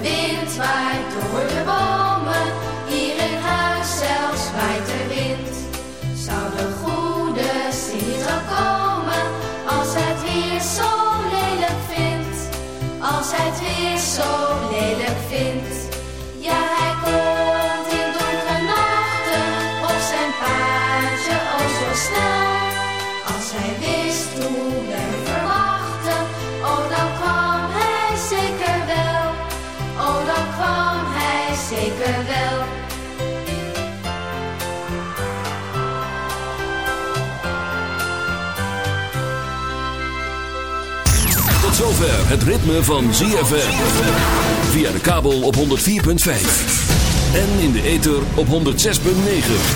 wind waait door de bomen, hier in huis zelfs waait de wind. Zou de goede Sint al komen, als hij het weer zo lelijk vindt, als hij het weer zo lelijk vindt. Zover het ritme van ZFM. Via de kabel op 104.5. En in de ether op 106.9.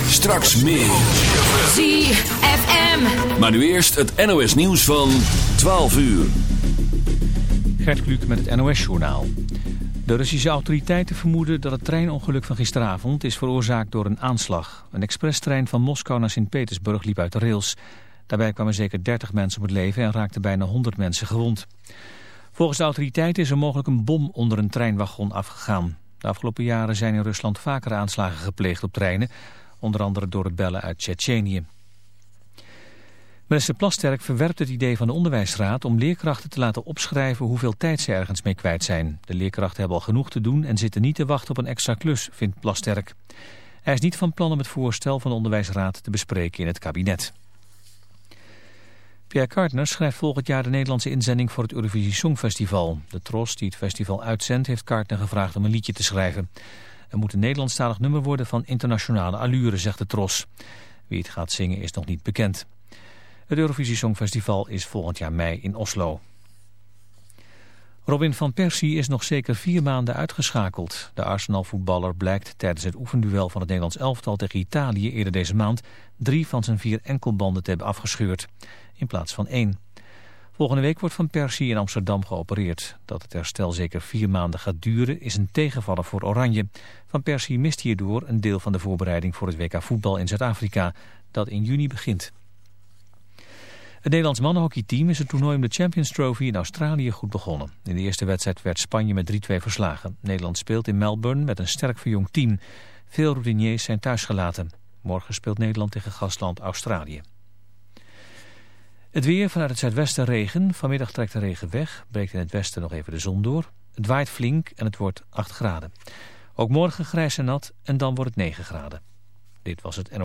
Straks meer. ZFM. Maar nu eerst het NOS nieuws van 12 uur. Gert Kluk met het NOS-journaal. De Russische autoriteiten vermoeden dat het treinongeluk van gisteravond is veroorzaakt door een aanslag. Een expresstrein van Moskou naar Sint-Petersburg liep uit de rails. Daarbij kwamen zeker 30 mensen om het leven en raakten bijna 100 mensen gewond. Volgens de autoriteiten is er mogelijk een bom onder een treinwagon afgegaan. De afgelopen jaren zijn in Rusland vaker aanslagen gepleegd op treinen, onder andere door het bellen uit Tsjetsjenië. Minister Plasterk verwerpt het idee van de onderwijsraad om leerkrachten te laten opschrijven hoeveel tijd ze ergens mee kwijt zijn. De leerkrachten hebben al genoeg te doen en zitten niet te wachten op een extra klus, vindt Plasterk. Hij is niet van plan om het voorstel van de onderwijsraad te bespreken in het kabinet. Pierre Kartner schrijft volgend jaar de Nederlandse inzending voor het Eurovisie Songfestival. De Tros, die het festival uitzendt, heeft Kartner gevraagd om een liedje te schrijven. Er moet een Nederlandstalig nummer worden van internationale allure, zegt de Tros. Wie het gaat zingen is nog niet bekend. Het Eurovisie Songfestival is volgend jaar mei in Oslo. Robin van Persie is nog zeker vier maanden uitgeschakeld. De Arsenal-voetballer blijkt tijdens het oefenduel van het Nederlands elftal tegen Italië eerder deze maand drie van zijn vier enkelbanden te hebben afgescheurd, in plaats van één. Volgende week wordt Van Persie in Amsterdam geopereerd. Dat het herstel zeker vier maanden gaat duren is een tegenvaller voor Oranje. Van Persie mist hierdoor een deel van de voorbereiding voor het WK voetbal in Zuid-Afrika, dat in juni begint. Het Nederlands mannenhockeyteam is het toernooi om de Champions Trophy in Australië goed begonnen. In de eerste wedstrijd werd Spanje met 3-2 verslagen. Nederland speelt in Melbourne met een sterk verjongd team. Veel routiniers zijn thuisgelaten. Morgen speelt Nederland tegen gastland Australië. Het weer vanuit het zuidwesten regen. Vanmiddag trekt de regen weg. Breekt in het westen nog even de zon door. Het waait flink en het wordt 8 graden. Ook morgen grijs en nat en dan wordt het 9 graden. Dit was het NO.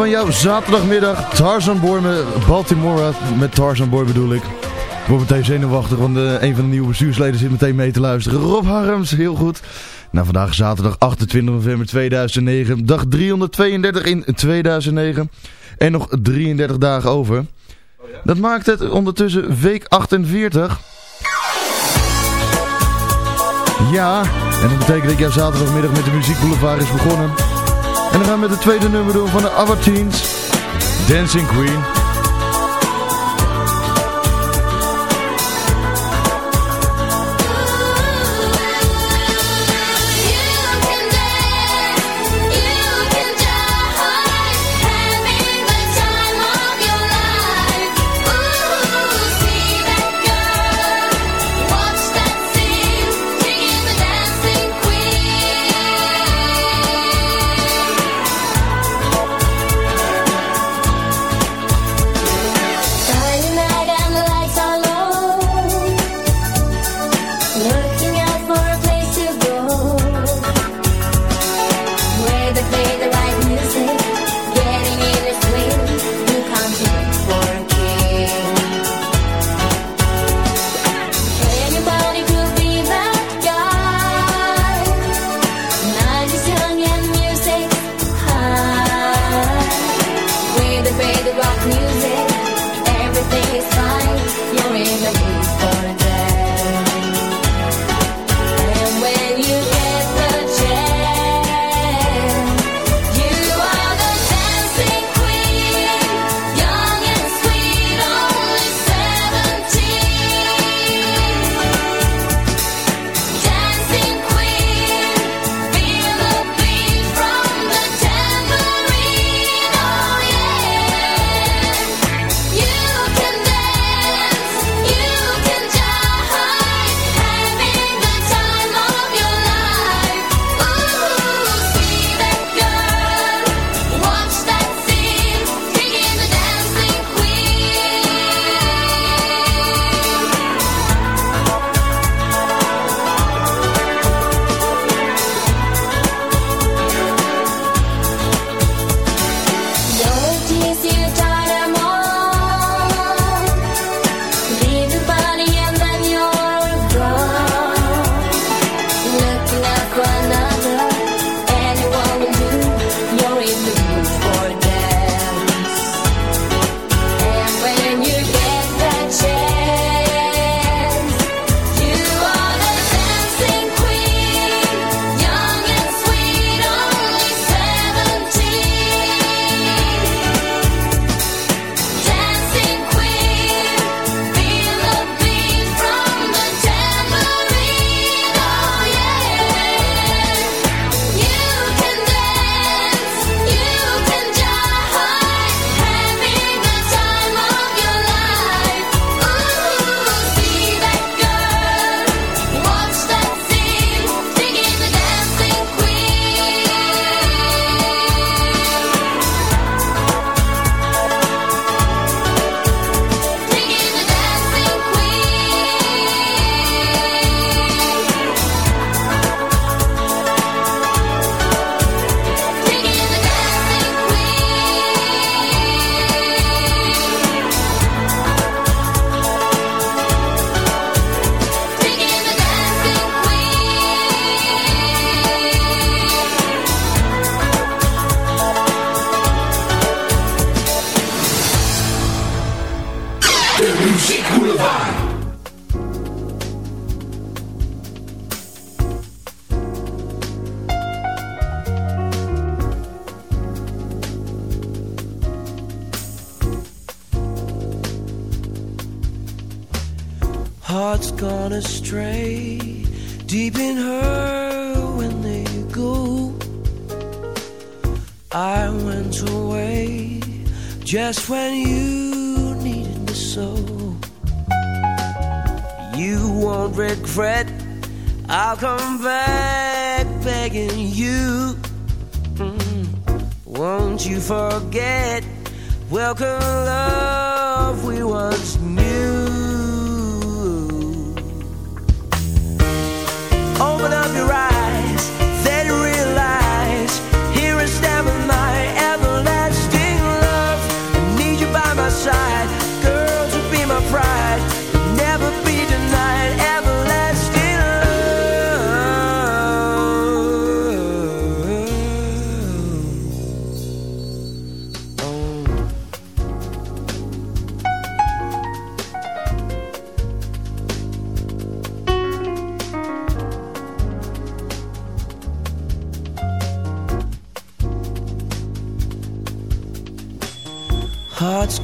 Van jouw zaterdagmiddag. Tarzan Boy met Baltimore. Met Tarzan Boy bedoel ik. Ik word meteen zenuwachtig, want uh, een van de nieuwe bestuursleden zit meteen mee te luisteren. Rob Harms, heel goed. Nou, vandaag zaterdag 28 november 2009. Dag 332 in 2009. En nog 33 dagen over. Dat maakt het ondertussen week 48. Ja, en dat betekent dat jouw zaterdagmiddag met de Muziek Boulevard is begonnen. En dan gaan we met het tweede nummer doen van de Avatines. Dancing Queen.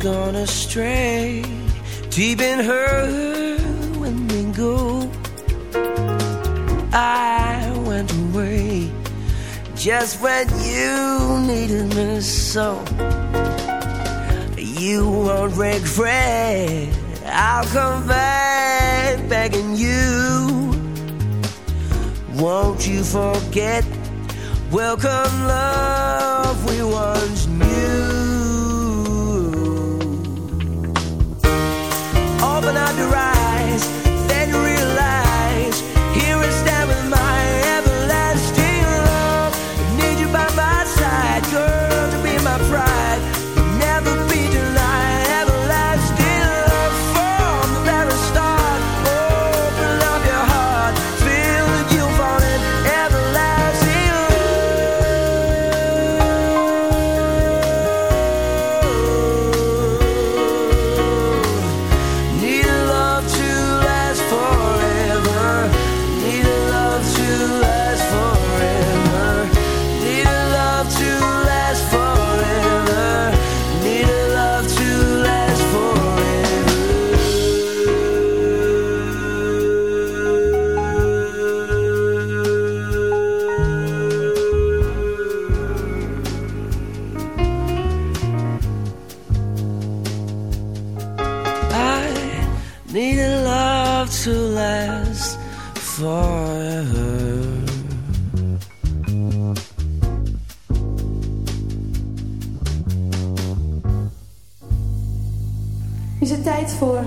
gone astray, deep in her go. I went away just when you needed me so. You won't regret. I'll come back begging you. Won't you forget? Welcome, love, we want up and I do right. forever Is het tijd voor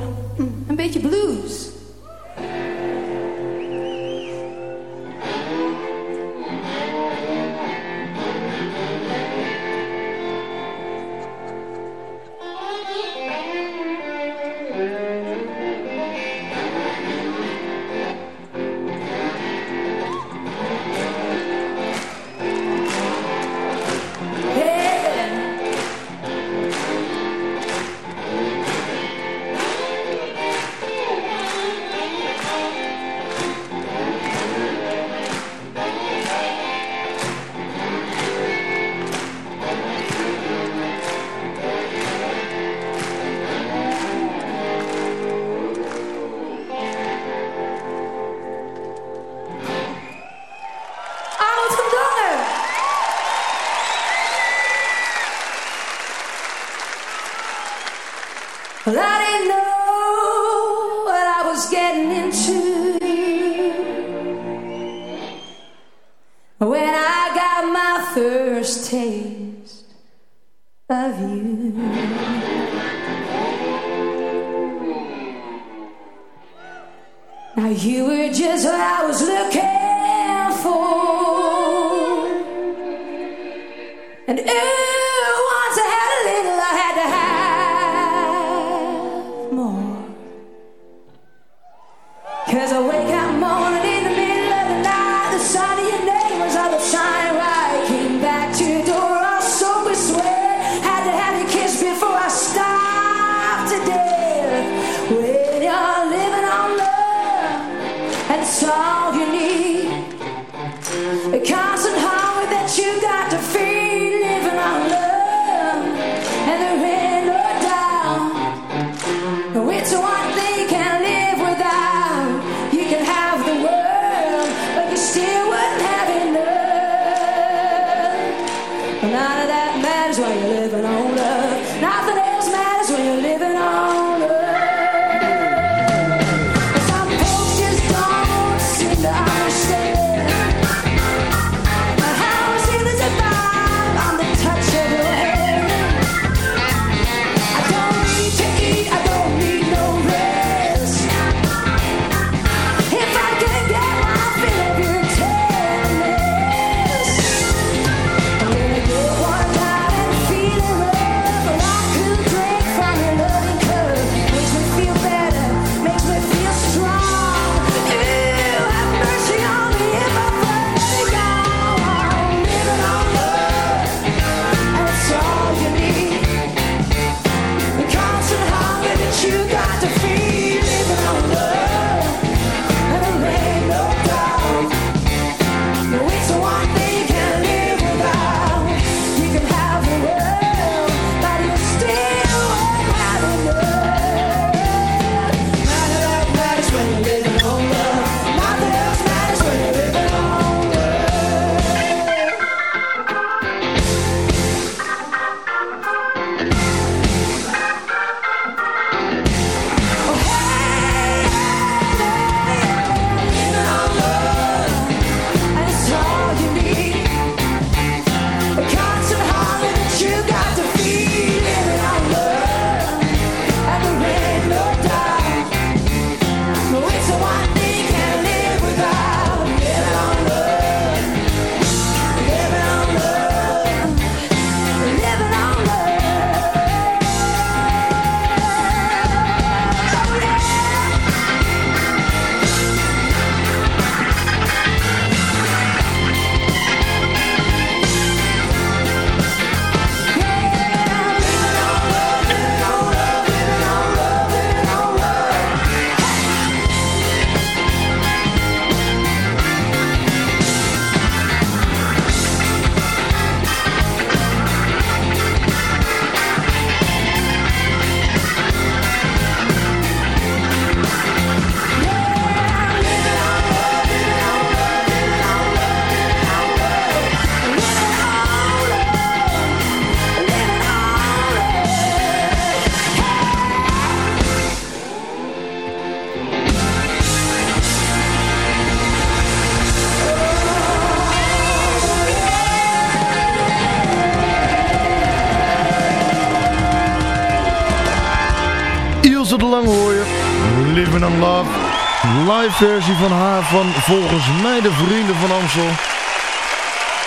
versie van haar van volgens mij de vrienden van Amstel.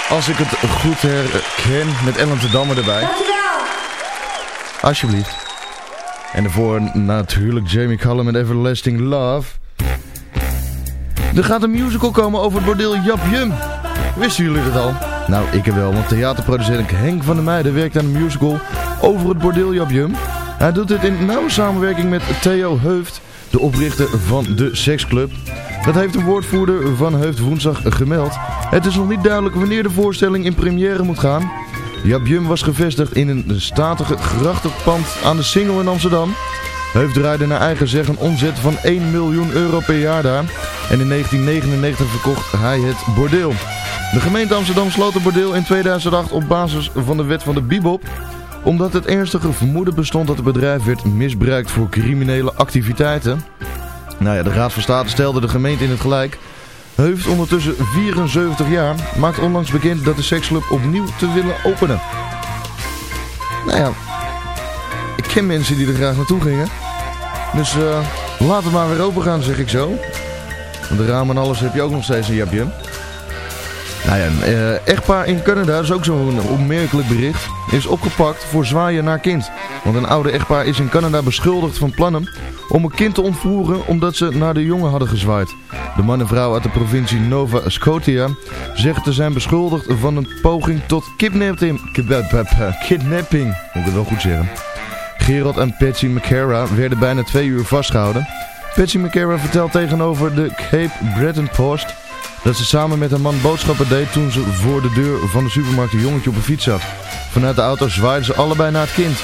Als ik het goed herken met Ellen de Damme erbij. Dankjewel. Alsjeblieft. En daarvoor natuurlijk Jamie Cullum met Everlasting Love. Er gaat een musical komen over het bordeel Jap Jum. Wisten jullie het al? Nou, ik heb wel, want theaterproducent Henk van der Meijden werkt aan een musical over het bordeel Jap Jum. Hij doet dit in nauwe samenwerking met Theo Heuft, de oprichter van de Seksclub. Dat heeft een woordvoerder van Heuft woensdag gemeld. Het is nog niet duidelijk wanneer de voorstelling in première moet gaan. Jap Jum was gevestigd in een statige grachtenpand aan de Singel in Amsterdam. Heuft draaide naar eigen zeggen een omzet van 1 miljoen euro per jaar daar. En in 1999 verkocht hij het bordeel. De gemeente Amsterdam sloot het bordeel in 2008 op basis van de wet van de Bibop. Omdat het ernstige vermoeden bestond dat het bedrijf werd misbruikt voor criminele activiteiten. Nou ja, de Raad van State stelde de gemeente in het gelijk. Heuft ondertussen 74 jaar maakt onlangs bekend dat de seksclub opnieuw te willen openen. Nou ja, ik ken mensen die er graag naartoe gingen. Dus eh laat het maar weer open gaan, zeg ik zo. De ramen en alles heb je ook nog steeds een japje. Nou ja, echtpaar in Canada, is ook zo'n opmerkelijk bericht, is opgepakt voor zwaaien naar kind. Want een oude echtpaar is in Canada beschuldigd van plannen om een kind te ontvoeren omdat ze naar de jongen hadden gezwaaid. De man en vrouw uit de provincie Nova Scotia zeggen te zijn beschuldigd van een poging tot kidnapping. Kidnapping, moet ik het wel goed zeggen. Gerald en Patsy McCara werden bijna twee uur vastgehouden. Patsy McCara vertelt tegenover de Cape Breton Post dat ze samen met een man boodschappen deed toen ze voor de deur van de supermarkt een jongetje op een fiets zat. Vanuit de auto zwaaiden ze allebei naar het kind.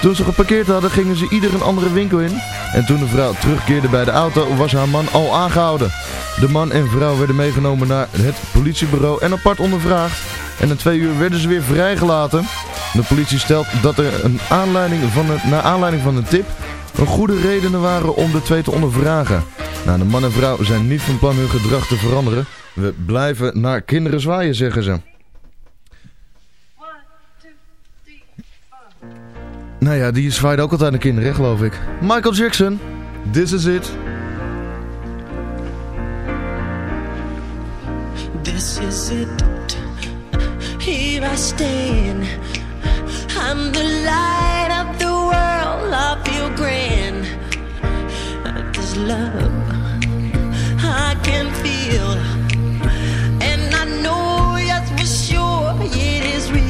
Toen ze geparkeerd hadden gingen ze ieder een andere winkel in. En toen de vrouw terugkeerde bij de auto was haar man al aangehouden. De man en vrouw werden meegenomen naar het politiebureau en apart ondervraagd. En na twee uur werden ze weer vrijgelaten. De politie stelt dat er een aanleiding van een, naar aanleiding van een tip een goede redenen waren om de twee te ondervragen. Nou, de man en vrouw zijn niet van plan hun gedrag te veranderen. We blijven naar kinderen zwaaien, zeggen ze. Nou ja, die zwaait ook altijd naar kinderen, geloof ik. Michael Jackson, This Is It. This is it. Here I stand. I'm the light. I feel grand. This love I can feel. And I know, yes, for sure, it is real.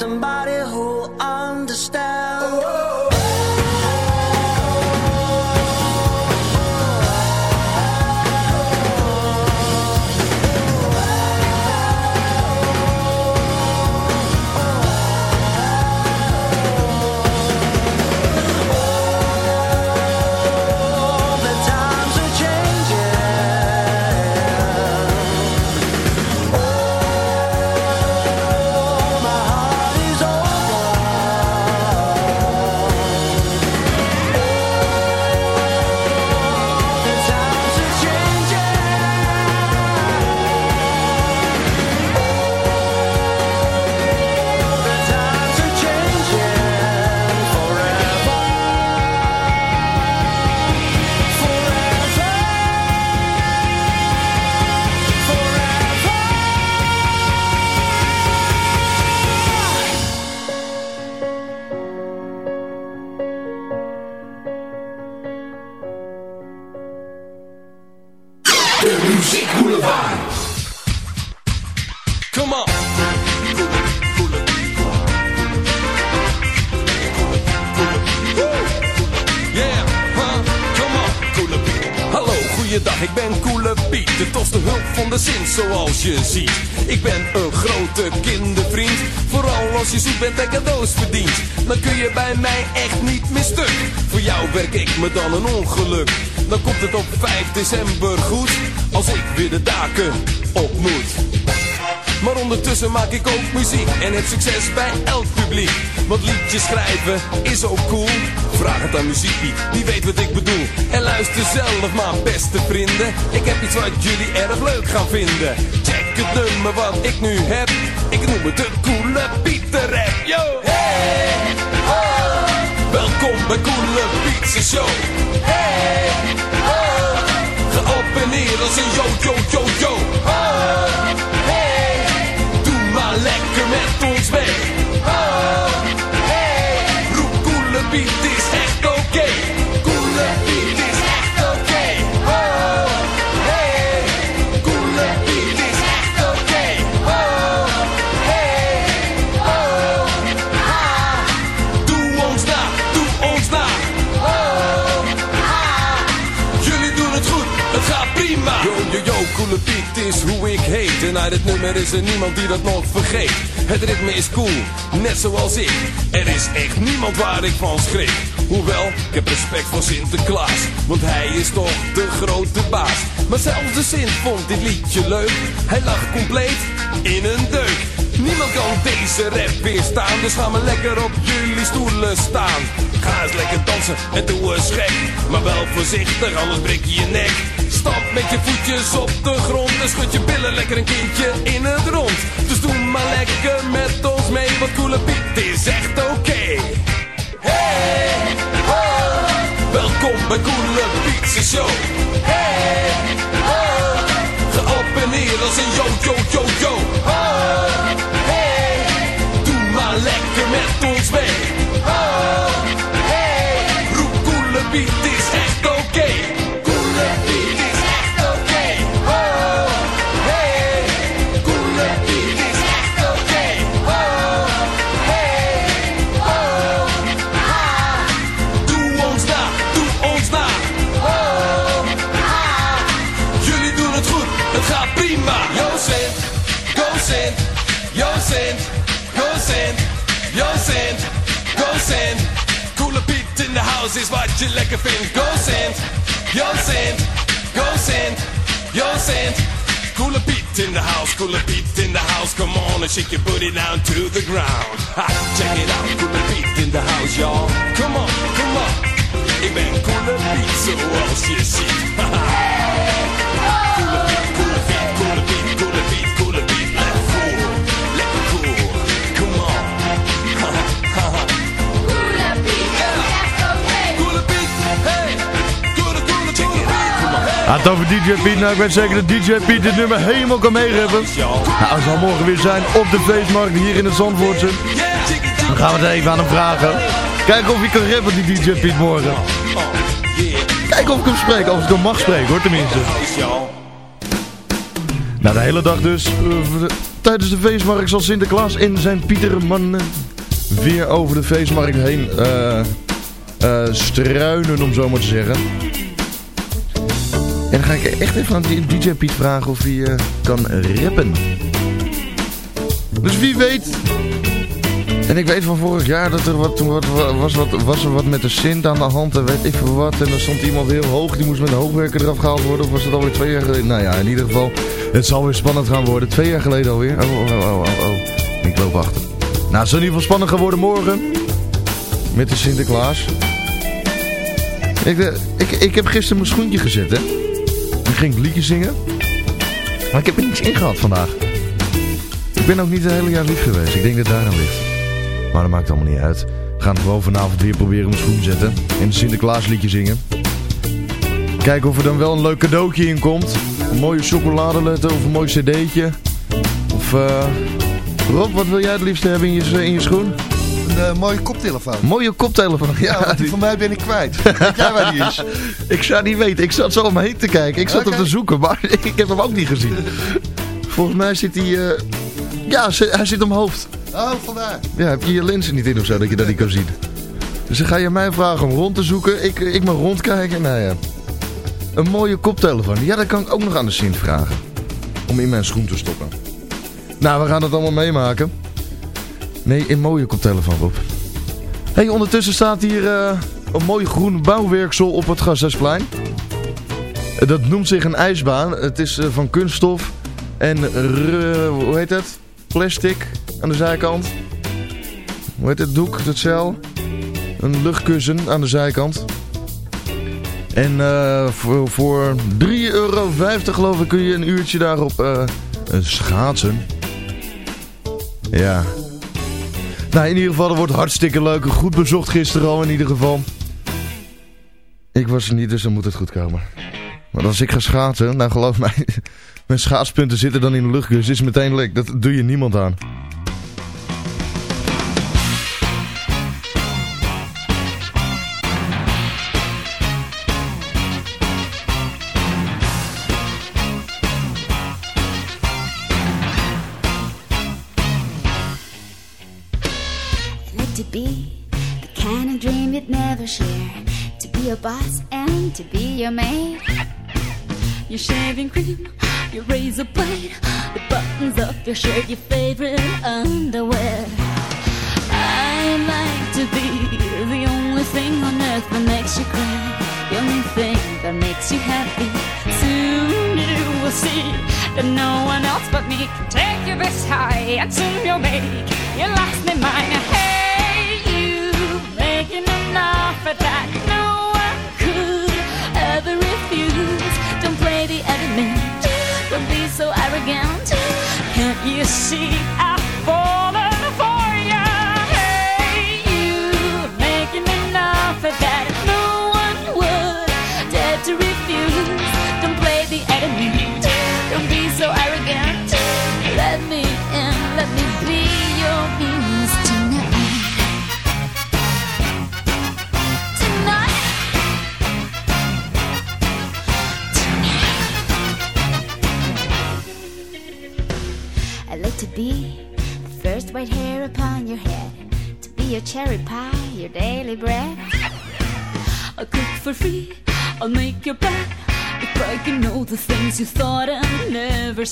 somebody who'll understand. De hulp van de zin, zoals je ziet. Ik ben een grote kindervriend. Vooral als je zoek bent en cadeaus verdient. Dan kun je bij mij echt niet meer stuk. Voor jou werk ik me dan een ongeluk. Dan komt het op 5 december goed. Als ik weer de daken op moet. Maar ondertussen maak ik ook muziek en heb succes bij elk publiek. Want liedjes schrijven is ook cool. Vraag het aan muziek die weet wat ik bedoel. En luister zelf maar, beste vrienden. Ik heb iets wat jullie erg leuk gaan vinden. Check het nummer wat ik nu heb. Ik noem het de Coole Pieter Rap. Yo! Hey! Oh! Welkom bij Coole Pieter Show. Hey! Oh! Ga op en neer als een yo, yo, yo, yo. Oh! Hey! Doe maar lekker met ons mee. Coole Piet is echt oké. Coole Piet is echt oké. Oh! Hey! Coole Piet is echt oké. Oh! Hey! Oh! Ha! Doe ons na, doe ons na. Oh! Ha! Jullie doen het goed, Coole Piet is hoe heet. En uit het nummer is er niemand die dat nog vergeet. Het ritme is cool, net zoals ik. Er is echt niemand waar ik van schrik. Hoewel, ik heb respect voor Sinterklaas. Want hij is toch de grote baas. Maar zelfs de Sint vond dit liedje leuk. Hij lag compleet in een deuk. Niemand kan deze rap weerstaan. Dus gaan we lekker op jullie stoelen staan. Ga eens lekker dansen en doe eens gek. Maar wel voorzichtig, anders breek je je nek. Stap met je voetjes op de grond en schud je billen lekker een kindje in het rond. Dus doe maar lekker met ons mee, want Coole Piet is echt oké. Hey, ho, welkom bij Coole Piet's show. Hey, en neer als een yo, House is wat je lekker vindt. Go Sint, yo Sint, go Sint, yo Sint. Coole Piet in the house, Coole Piet in the house. Come on and shake your booty down to the ground. Ha, check it out, Coole Piet in the house, y'all. Come on, come on. Ik ben Coole Piet zoals je ziet. Ha, Ah, het over DJ Piet. Nou, ik weet zeker dat DJ Piet dit nummer helemaal kan meegeven. Nou, hij zal morgen weer zijn op de feestmarkt hier in het Zandvoortse. Dan gaan we het even aan hem vragen. Kijken of hij kan rappen, die DJ Piet morgen. Kijken of ik hem spreek, of ik hem mag spreken hoor, tenminste. Nou, de hele dag dus. eh, tijdens de feestmarkt zal Sinterklaas en zijn Pietermannen weer over de feestmarkt heen eh, eh, struinen, om zo maar te zeggen. En dan ga ik echt even aan DJ Piet vragen of hij eh, kan rappen. Dus wie weet. En ik weet van vorig jaar dat er wat, wat, was, wat, was er wat met de Sint aan de hand en weet ik veel wat. En er stond iemand heel hoog, die moest met een hoogwerker eraf gehaald worden. Of was het alweer twee jaar geleden? Nou ja, in ieder geval, het zal weer spannend gaan worden. Twee jaar geleden alweer. Oh, oh, oh, oh, oh. Ik loop achter. Nou, het zal in ieder geval spannend gaan worden morgen. Met de Sinterklaas. Ik, eh, ik, ik heb gisteren mijn schoentje gezet, hè. Ik ging het liedje zingen. Maar ik heb er niets in gehad vandaag. Ik ben ook niet het hele jaar lief geweest. Ik denk dat het ligt. Maar dat maakt allemaal niet uit. We gaan gewoon vanavond weer proberen mijn schoen zetten. En een Sinterklaasliedje zingen. Kijken of er dan wel een leuk cadeautje in komt. Een mooie chocoladeletter of een mooi cd'tje. Of eh... Rob, wat wil jij het liefst hebben in je, in je schoen? Een eh, mooie koptelefoon. Mooie koptelefoon. Ja, die van mij ben ik kwijt. Weet jij waar die is? Ik zou niet weten. Ik zat zo om me heen te kijken. Ik zat op te zoeken, maar ik heb hem ook niet gezien. Volgens mij zit hij... eh, Ja, hij zit om hoofd. Oh, vandaar. Ja, heb je je lenzen niet in of zo, dat je dat niet kan zien? Dus dan ga je mij vragen om rond te zoeken. Ik, ik mag rondkijken. Nou ja. Een mooie koptelefoon. Ja, dat kan ik ook nog aan de Sint vragen. Om in mijn schoen te stoppen. Nou, we gaan het allemaal meemaken. Nee, een mooie koptelefoon, Rob. hey, ondertussen staat hier eh, een mooi groen bouwwerksel op het Gazesplein. Dat noemt zich een ijsbaan. Het is eh, van kunststof en hoe heet het? Plastic aan de zijkant. Hoe heet het doek, het zeil? Een luchtkussen aan de zijkant. En eh, voor, voor 3,50 euro geloof ik kun je een uurtje daarop schaatsen. Ja. Nou, in ieder geval, dat wordt hartstikke leuk. Goed bezocht gisteren al in ieder geval. Ik was er niet, dus dan moet het goed komen. Maar als ik ga schaatsen, nou geloof mij, mijn schaatspunten zitten dan in de luchtkus. Is meteen lek, dat doe je niemand aan. Your shirt, your favorite underwear. I like to be the only thing on earth that makes you cry, the only thing that makes you happy. Soon you will see that no one else but me can take you this high, and soon you'll make your last name mine. You see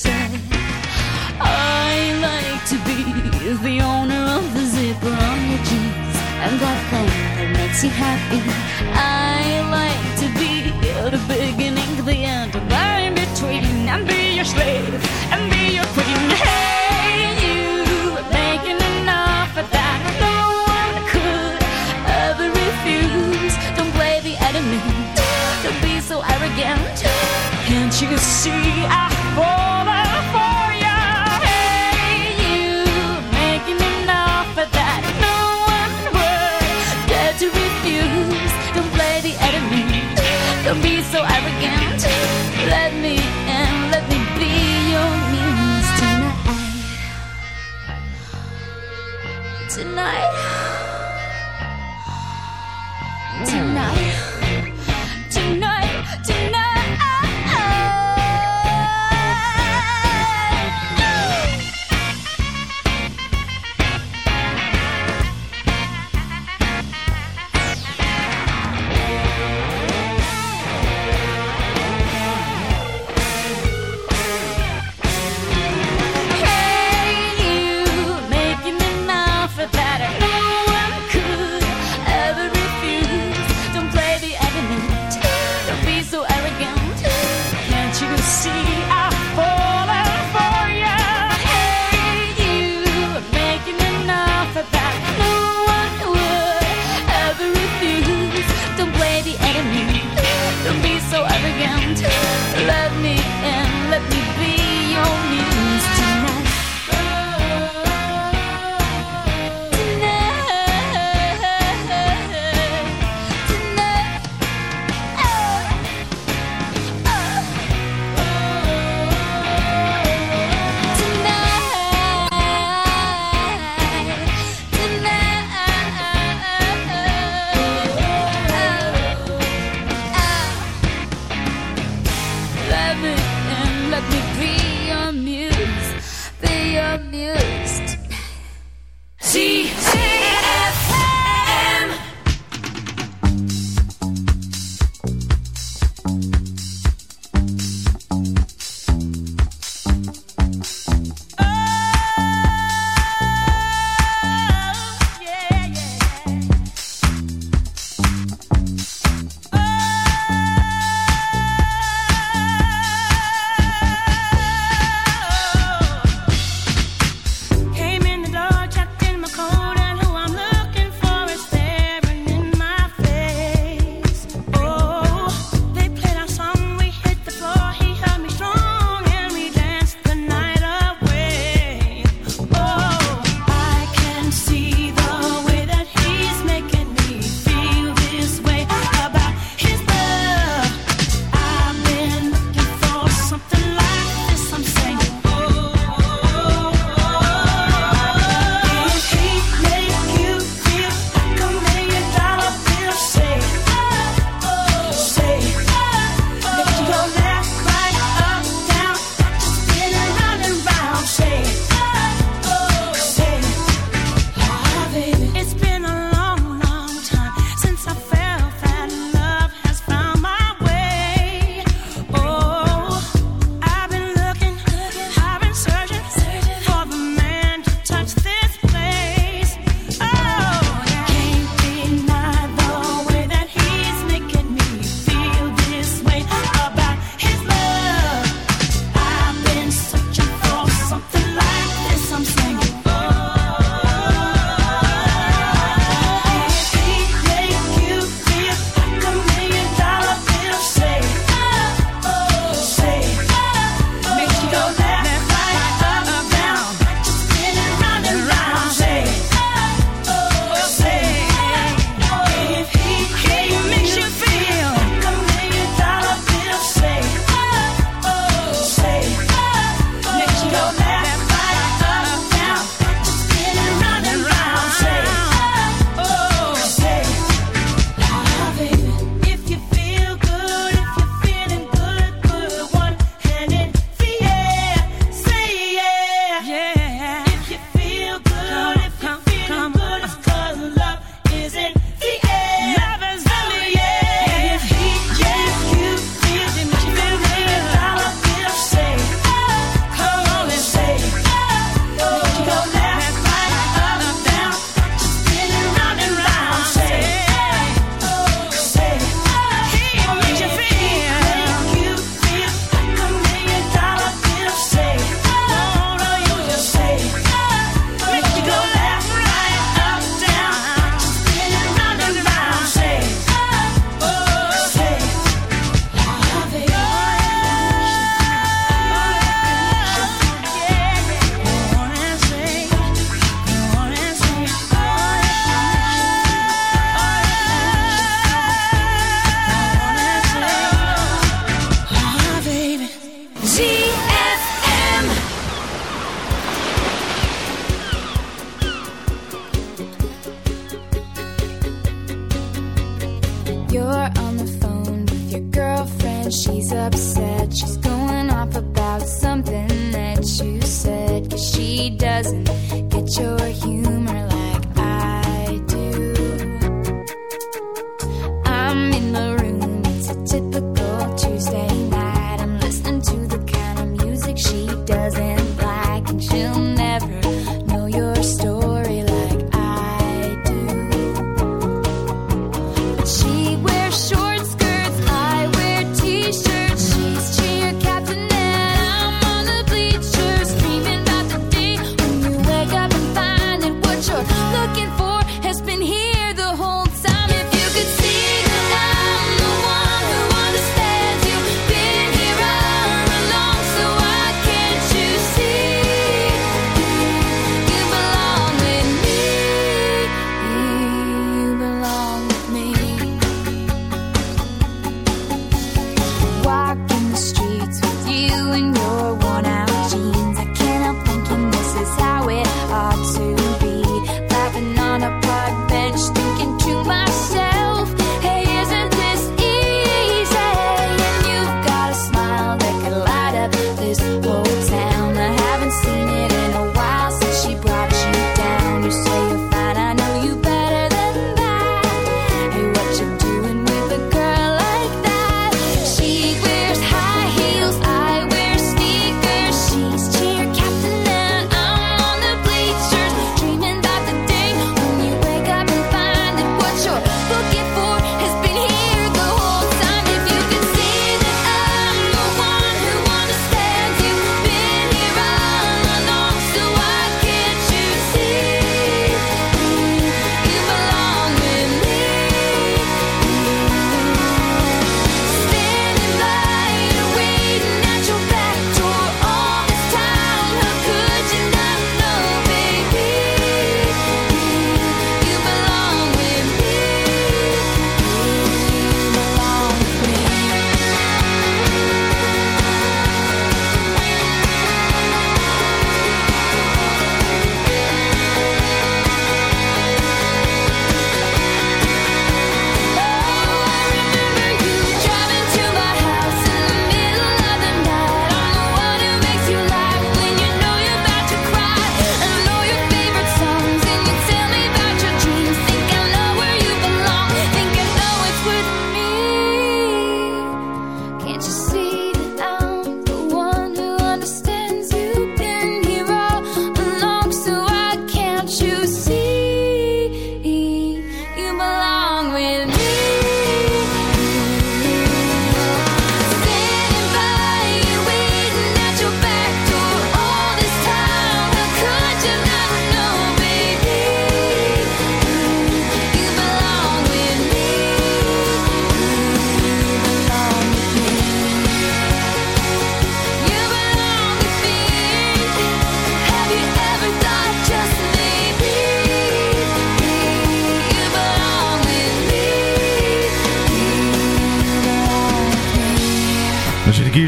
I like to be the owner of the zipper on your jeans and that thing that makes you happy. I like to be the beginning, the end, the in between, and be your slave and be your queen. Hey, you making enough of that no one could ever refuse. Don't play the enemy, don't be so arrogant. Can't you see I've Let me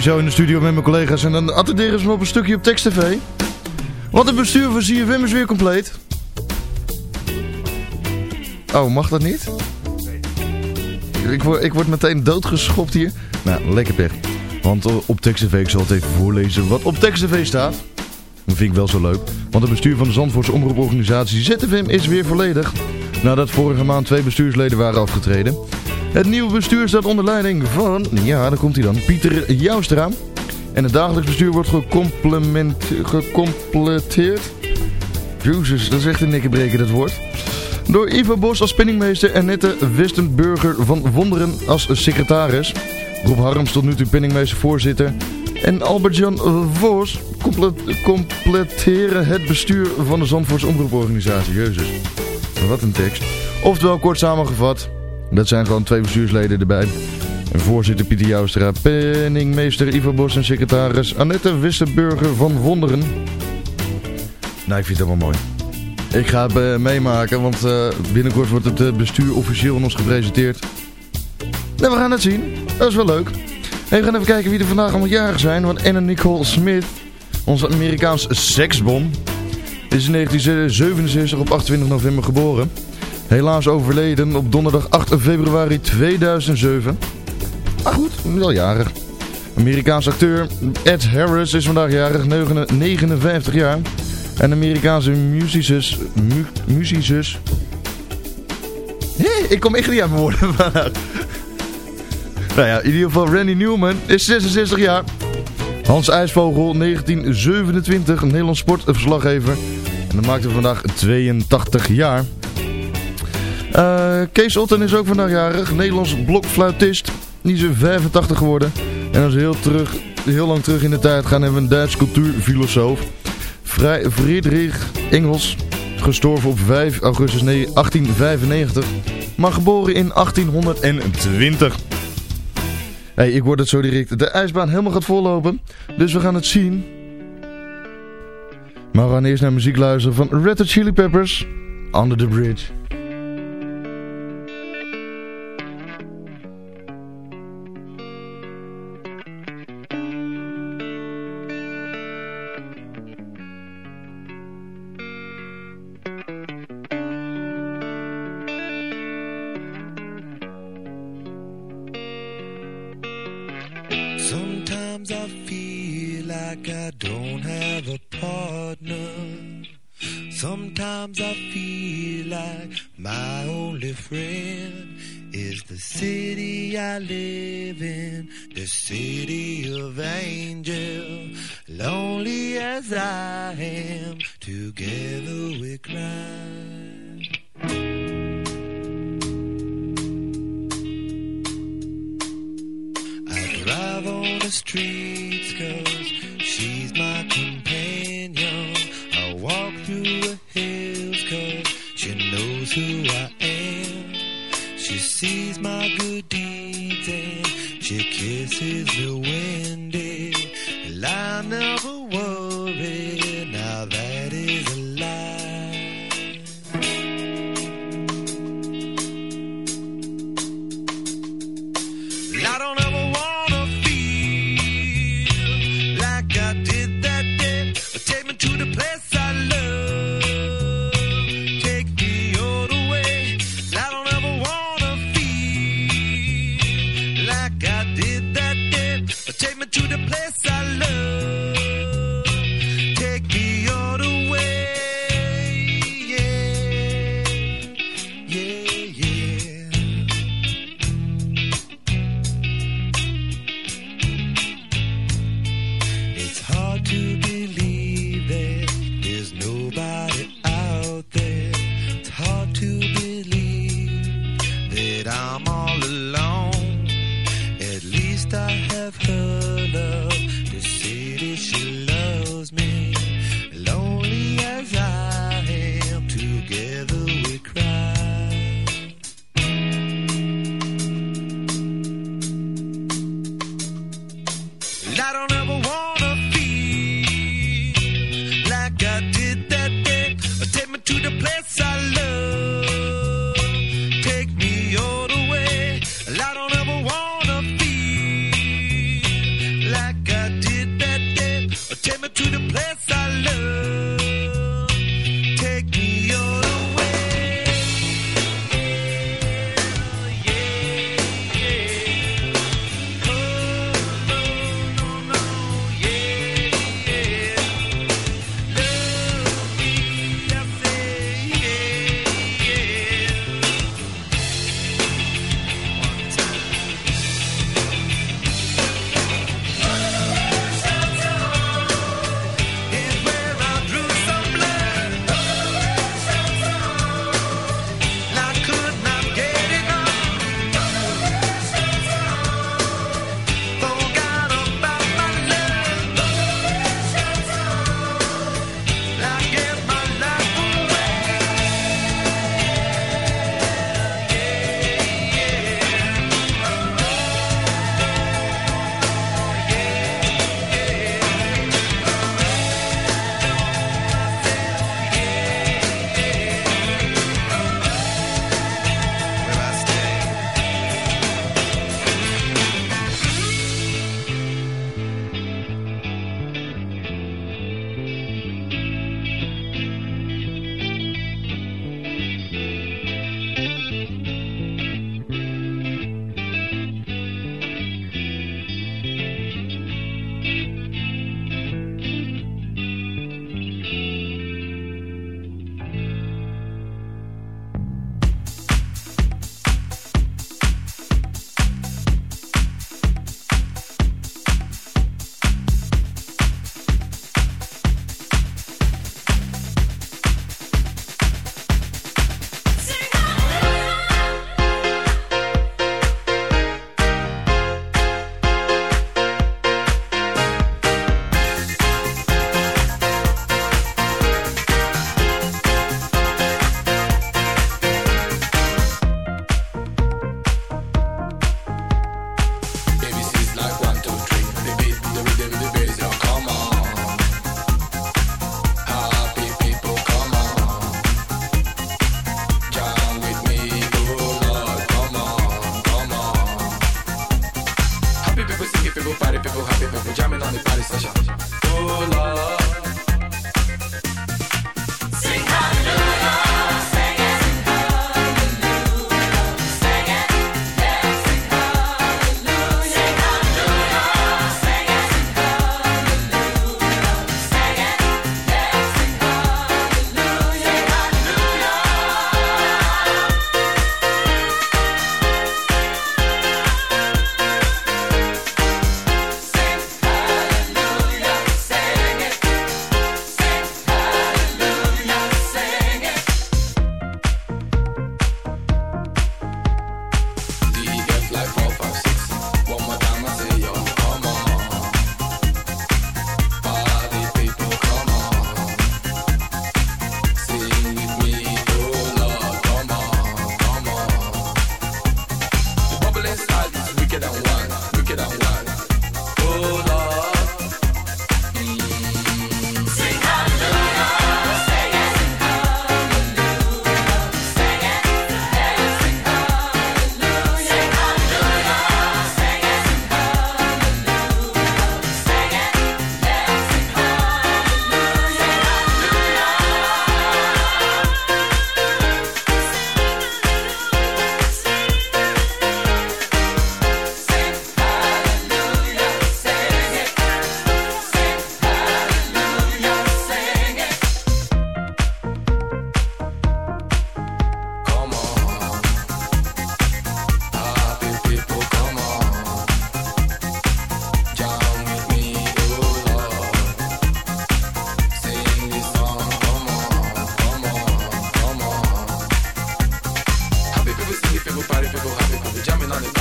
zo in de studio met mijn collega's en dan attenderen ze me op een stukje op Text TV. Want het bestuur van CFM is weer compleet. Oh, mag dat niet? Ik word, ik word meteen doodgeschopt hier. Nou, lekker pech. Want eh, op Text TV, ik zal het even voorlezen wat op Text TV staat. Dat vind ik wel zo leuk. Want het bestuur van de Zandvoortse omroeporganisatie ZFM is weer volledig. Nadat vorige maand twee bestuursleden waren afgetreden. Het nieuwe bestuur staat onder leiding van, ja, daar komt hij dan, Pieter Joustra. En het dagelijks bestuur wordt gecompleteerd. Jezus, dat is echt een nikkenbreker dat woord. Door Ivo Bos als penningmeester en Nette Westenburger van Wonderen als secretaris. Rob Harms tot nu toe penningmeester voorzitter. En Albert-Jan Vos comple- completeren het bestuur van de Zandvoortse omroeporganisatie. Jezus, wat een tekst. Oftewel, kort samengevat, dat zijn gewoon twee bestuursleden erbij. Voorzitter Pieter Joustra, penningmeester Ivo Bos en secretaris Annette Westenburger van Wonderen. Nou, ik vind het wel mooi. Ik ga het eh, meemaken, want eh, binnenkort wordt het eh, bestuur officieel aan ons gepresenteerd. Nou, we gaan het zien. Dat is wel leuk. En we gaan even kijken wie er vandaag allemaal jarig zijn. Want Anna Nicole Smith, onze Amerikaans seksbom, is in 1967 op 28 november geboren. Helaas overleden op donderdag 8 februari 2007. Maar goed, wel jarig. Amerikaanse acteur Ed Harris is vandaag jarig, 59 jaar. En Amerikaanse musicus... Mu. Hé, ik kom echt niet aan mijn woorden vandaag. Nou ja, in ieder geval Randy Newman is 66 jaar. Hans IJsvogel, 1927, een Nederlands sportverslaggever. En dan maakte vandaag 82 jaar. Uh, Kees Otten is ook vandaag jarig, Nederlands blokfluitist. Die is 85 geworden. En als we heel, terug, heel lang terug in de tijd gaan, hebben we een Duits cultuurfilosoof. Friedrich Engels, gestorven op 5 augustus 1895, maar geboren in 1820. Hey, ik word het zo direct de ijsbaan helemaal gaat vollopen, dus we gaan het zien. Maar we gaan eerst naar muziek luisteren van Red Hot Chili Peppers, Under the Bridge.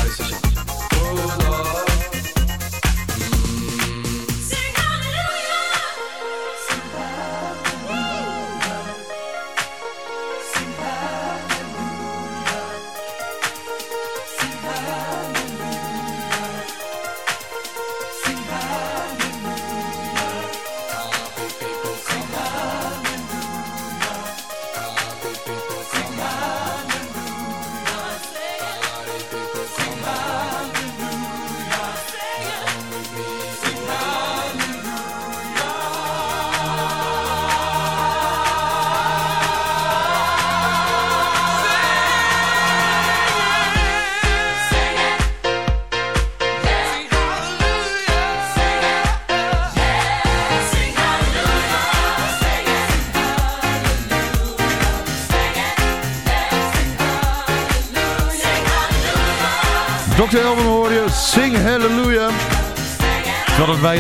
decision.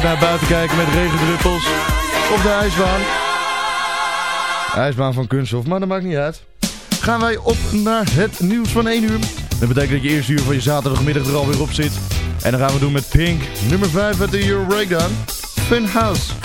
naar buiten kijken met regendruppels op de ijsbaan. IJsbaan van Kunsthof, maar dat maakt niet uit. Gaan wij op naar het nieuws van 1 uur. Dat betekent dat je eerste uur van je zaterdagmiddag er alweer op zit. En dan gaan we doen met Pink, nummer 5 uit de Euro Breakdown. Fun House.